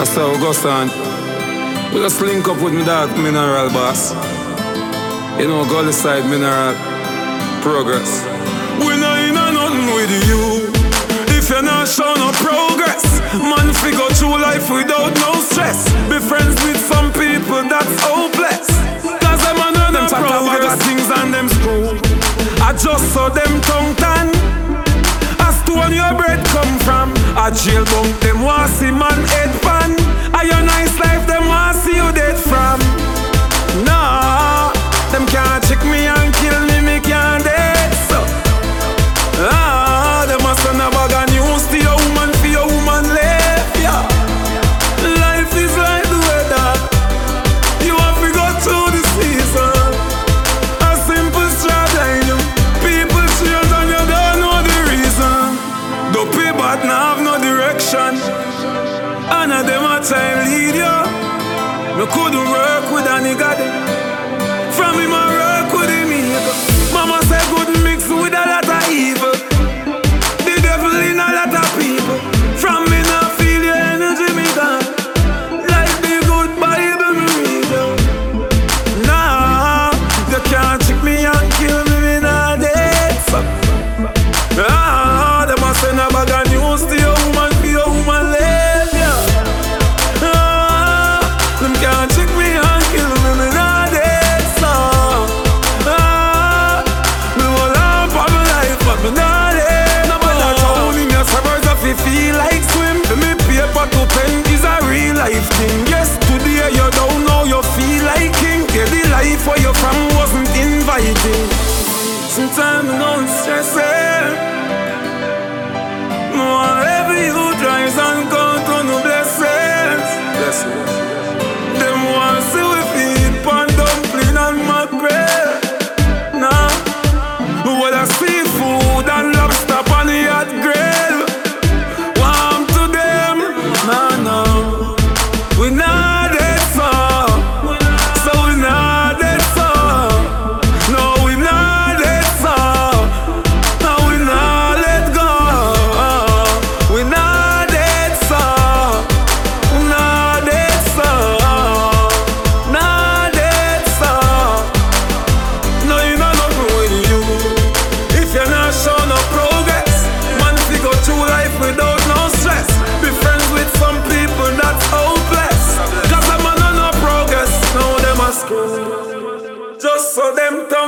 That's how it goes on. We just link up with me dog Mineral Boss. You know, Gully Side Mineral Progress. We not in a nothing with you. If you're not showing no progress, man, figure through life without no stress. Be friends with some people that's hopeless. Cause them are none them progress things and them school. I just saw them tongue tan. As to when your bread a jail bunk them want see man head pan. time lead you. No, couldn't work with a nigga. From him, where you're from wasn't invited. Sometimes Just so them. talk.